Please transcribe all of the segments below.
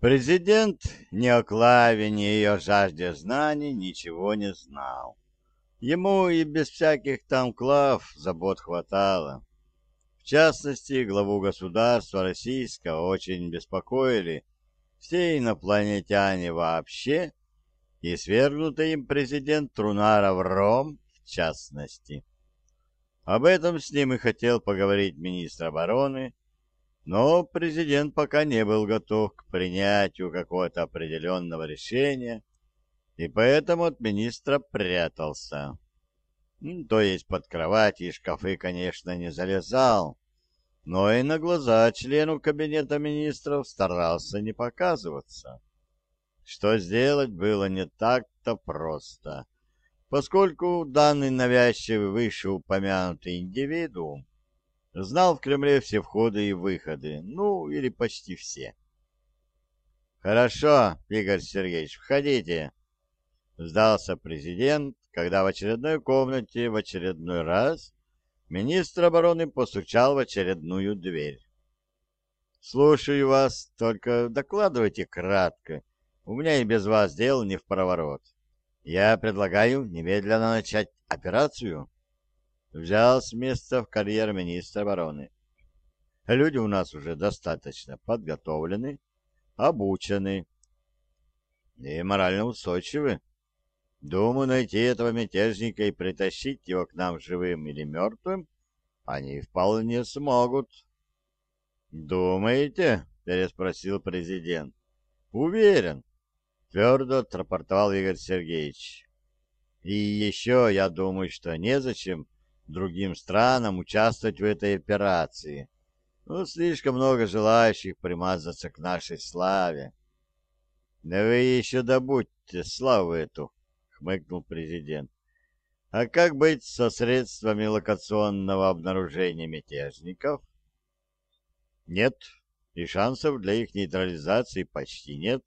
Президент ни о Клаве, ни ее жажде знаний ничего не знал. Ему и без всяких там Клав забот хватало. В частности, главу государства российского очень беспокоили все инопланетяне вообще и свергнутый им президент Трунара в Ром в частности. Об этом с ним и хотел поговорить министр обороны, но президент пока не был готов к принятию какого-то определенного решения, и поэтому от министра прятался. То есть под кровати и шкафы, конечно, не залезал, но и на глаза члену кабинета министров старался не показываться. Что сделать было не так-то просто, поскольку данный навязчивый вышеупомянутый индивидуум знал в Кремле все входы и выходы, ну, или почти все. «Хорошо, Игорь Сергеевич, входите», — сдался президент, когда в очередной комнате в очередной раз министр обороны постучал в очередную дверь. «Слушаю вас, только докладывайте кратко. У меня и без вас дел не в проворот. Я предлагаю немедленно начать операцию». Взял с места в карьер министра обороны. Люди у нас уже достаточно подготовлены, обучены и морально устойчивы. Думаю, найти этого мятежника и притащить его к нам живым или мертвым они вполне смогут. «Думаете?» — переспросил президент. «Уверен», — твердо отрапортовал Игорь Сергеевич. «И еще я думаю, что незачем другим странам участвовать в этой операции. Ну, слишком много желающих примазаться к нашей славе». «Да вы еще добудьте славу эту», хмыкнул президент. А как быть со средствами локационного обнаружения мятежников? Нет, и шансов для их нейтрализации почти нет,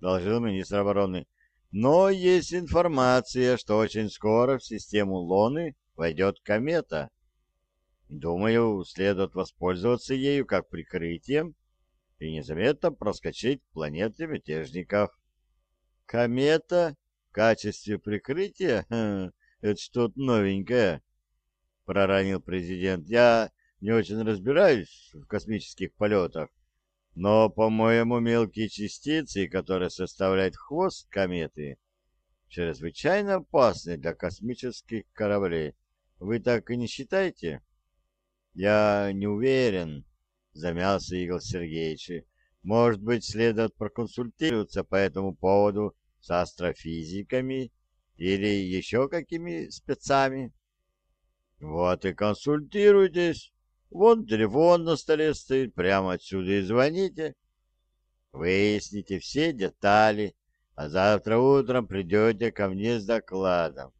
доложил министр обороны. Но есть информация, что очень скоро в систему Лоны войдет комета. Думаю, следует воспользоваться ею как прикрытием и незаметно проскочить к планете мятежников. Комета качестве прикрытия? Это что-то новенькое, — проронил президент. Я не очень разбираюсь в космических полетах, но, по-моему, мелкие частицы, которые составляют хвост кометы, чрезвычайно опасны для космических кораблей. Вы так и не считаете? Я не уверен, — замялся Игорь Сергеевич. Может быть, следует проконсультироваться по этому поводу с астрофизиками или еще какими спецами. Вот и консультируйтесь. Вон телефон на столе стоит, прямо отсюда и звоните. Выясните все детали, а завтра утром придете ко мне с докладом.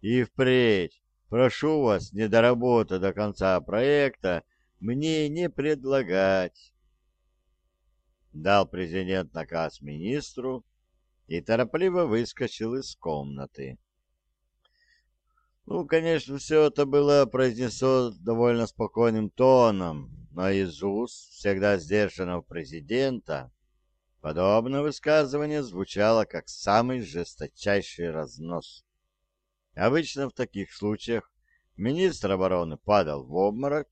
И впредь, прошу вас, не до работы до конца проекта, мне не предлагать. Дал президент наказ министру, и торопливо выскочил из комнаты. Ну, конечно, все это было произнесено довольно спокойным тоном, но из уст всегда сдержанного президента подобное высказывание звучало как самый жесточайший разнос. Обычно в таких случаях министр обороны падал в обморок,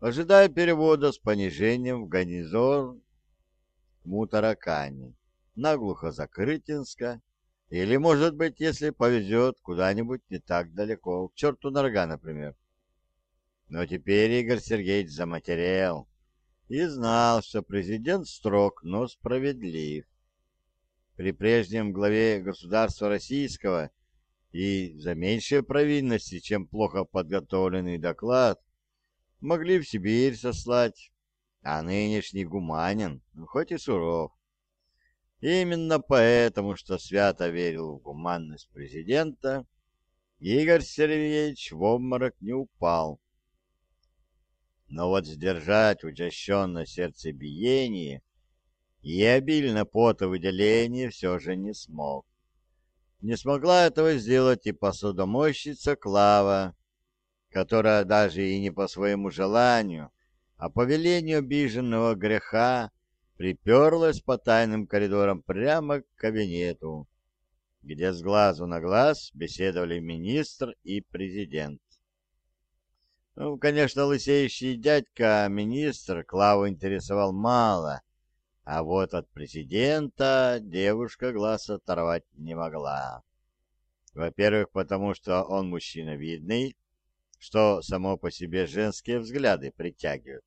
ожидая перевода с понижением в гарнизон Мутаракани наглухо Закрытинска, или, может быть, если повезет, куда-нибудь не так далеко, к черту нога, например. Но теперь Игорь Сергеевич заматерел и знал, что президент строг, но справедлив. При прежнем главе государства российского и за меньшие провинности, чем плохо подготовленный доклад, могли в Сибирь сослать, а нынешний гуманин, хоть и суров. Именно поэтому, что свято верил в гуманность президента, Игорь Сергеевич в обморок не упал. Но вот сдержать учащенное сердцебиение и обильно потовыделение все же не смог. Не смогла этого сделать и посудомойщица Клава, которая даже и не по своему желанию, а по велению обиженного греха приперлась по тайным коридорам прямо к кабинету, где с глазу на глаз беседовали министр и президент. Ну, конечно, лысеющий дядька-министр Клаву интересовал мало, а вот от президента девушка глаз оторвать не могла. Во-первых, потому что он мужчина видный, что само по себе женские взгляды притягивают.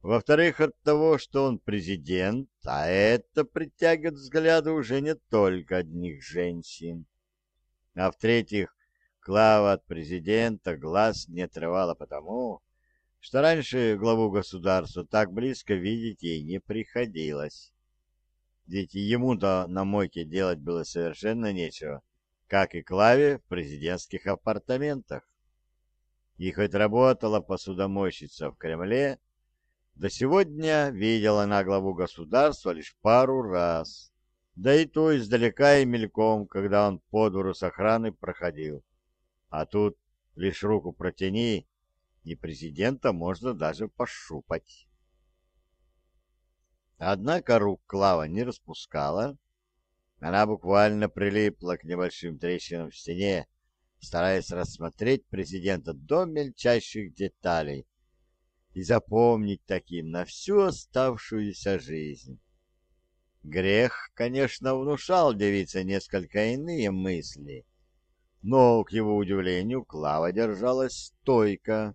Во-вторых, от того, что он президент, а это притягивает взгляды уже не только одних женщин. А в-третьих, Клава от президента глаз не отрывала потому, что раньше главу государства так близко видеть ей не приходилось. Ведь ему-то на мойке делать было совершенно нечего, как и Клаве в президентских апартаментах. И хоть работала посудомойщица в Кремле, до сегодня видела она главу государства лишь пару раз, да и то издалека и мельком, когда он по двору с охраной проходил. А тут лишь руку протяни, и президента можно даже пощупать. Однако рук Клава не распускала. Она буквально прилипла к небольшим трещинам в стене, стараясь рассмотреть президента до мельчайших деталей и запомнить таким на всю оставшуюся жизнь. Грех, конечно, внушал девице несколько иные мысли, но, к его удивлению, Клава держалась стойко.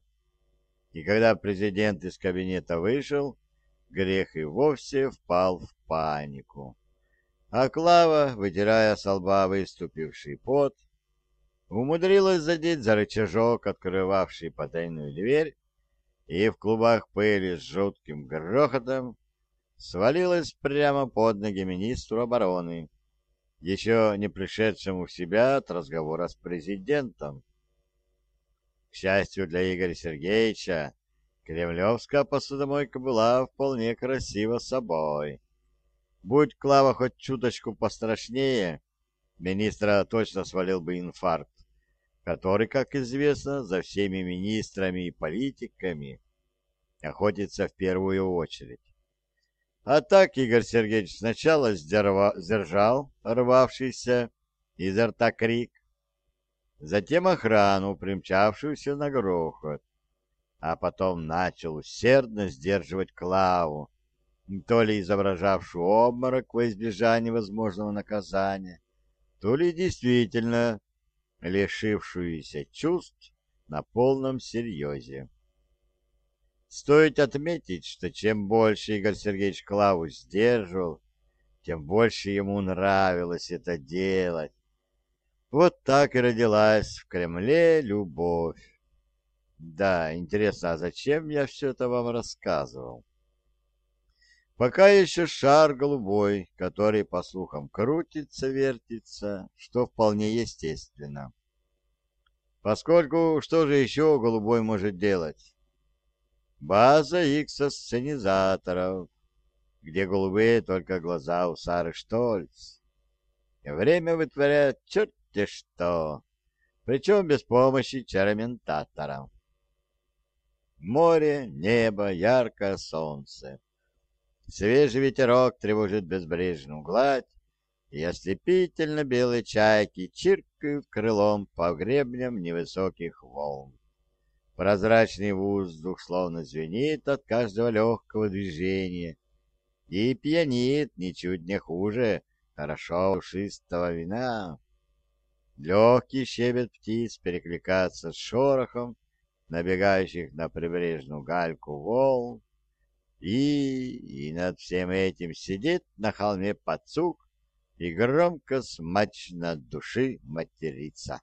И когда президент из кабинета вышел, грех и вовсе впал в панику. А Клава, вытирая с лба выступивший пот, умудрилась задеть за рычажок, открывавший потайную дверь, и в клубах пыли с жутким грохотом свалилась прямо под ноги министру обороны еще не пришедшему в себя от разговора с президентом. К счастью для Игоря Сергеевича, кремлевская посудомойка была вполне красива собой. Будь Клава хоть чуточку пострашнее, министра точно свалил бы инфаркт, который, как известно, за всеми министрами и политиками охотится в первую очередь. А так Игорь Сергеевич сначала сдержал рвавшийся изо рта крик, затем охрану, примчавшуюся на грохот, а потом начал усердно сдерживать Клаву, то ли изображавшую обморок во избежание возможного наказания, то ли действительно лишившуюся чувств на полном серьезе. Стоит отметить, что чем больше Игорь Сергеевич Клаву сдерживал, тем больше ему нравилось это делать. Вот так и родилась в Кремле любовь. Да, интересно, а зачем я все это вам рассказывал? Пока еще шар голубой, который, по слухам, крутится, вертится, что вполне естественно. Поскольку что же еще голубой может делать? База иксосценизаторов, где голубые только глаза у Сары Штольц. Время вытворяет черти что, причем без помощи чароментатора. Море, небо, яркое солнце. Свежий ветерок тревожит безбрежную гладь, и ослепительно белые чайки чиркают крылом по гребням невысоких волн. Прозрачный воздух словно звенит от каждого легкого движения и пьянит ничуть не хуже хорошо ушистого вина. Легкий щебет птиц перекликается с шорохом набегающих на прибрежную гальку волн, и, и над всем этим сидит на холме пацук и громко смачно души матерится.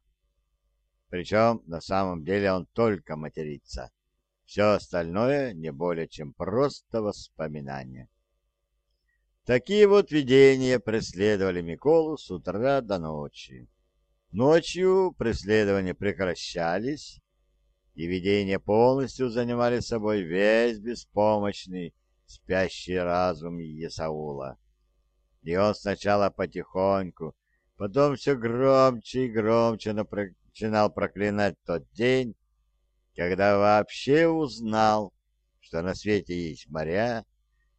Причем на самом деле он только матерится. Все остальное не более чем просто воспоминания. Такие вот видения преследовали Миколу с утра до ночи. Ночью преследования прекращались, и видения полностью занимали собой весь беспомощный, спящий разум Есаула. И он сначала потихоньку, потом все громче и громче начинал проклинать тот день, когда вообще узнал, что на свете есть моря,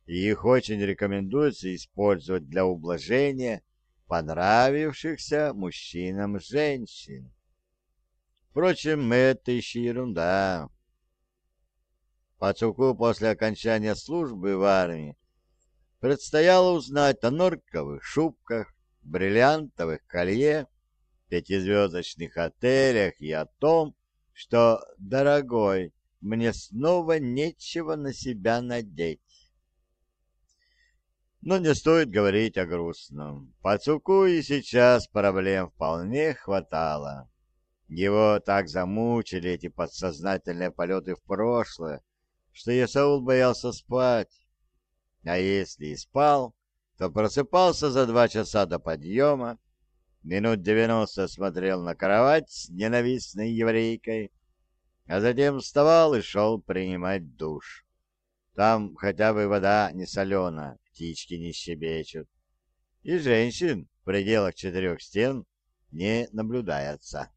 и их очень рекомендуется использовать для ублажения понравившихся мужчинам женщин. Впрочем, это еще ерунда. Пацуку после окончания службы в армии предстояло узнать о норковых шубках, бриллиантовых колье, пятизвездочных отелях и о том, что, дорогой, мне снова нечего на себя надеть. Но не стоит говорить о грустном. Пацуку и сейчас проблем вполне хватало. Его так замучили эти подсознательные полеты в прошлое, что Исаул боялся спать. А если и спал, то просыпался за два часа до подъема, минут девяносто смотрел на кровать с ненавистной еврейкой, а затем вставал и шел принимать душ. Там хотя бы вода не солена, птички не щебечут, и женщин в пределах четырех стен не наблюдается.